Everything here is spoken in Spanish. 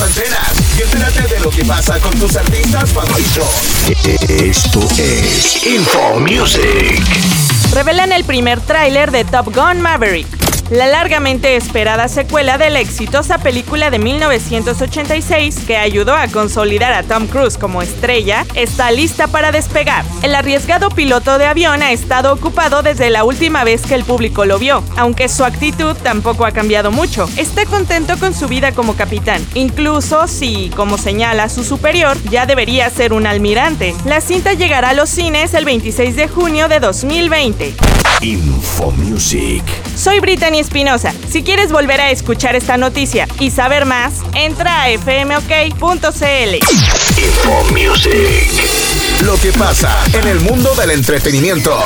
antenas y entérate de lo que pasa con tus artistas favoritos. Esto es Info Music. Revelan el primer tráiler de Top Gun Maverick la largamente esperada secuela de la exitosa película de 1986 que ayudó a consolidar a Tom Cruise como estrella, está lista para despegar. El arriesgado piloto de avión ha estado ocupado desde la última vez que el público lo vio, aunque su actitud tampoco ha cambiado mucho. Está contento con su vida como capitán, incluso si, como señala su superior, ya debería ser un almirante. La cinta llegará a los cines el 26 de junio de 2020. Infomusic. Soy Brittany Espinosa. Si quieres volver a escuchar esta noticia y saber más, entra a fmok.cl. Infomusic. Lo que pasa en el mundo del entretenimiento.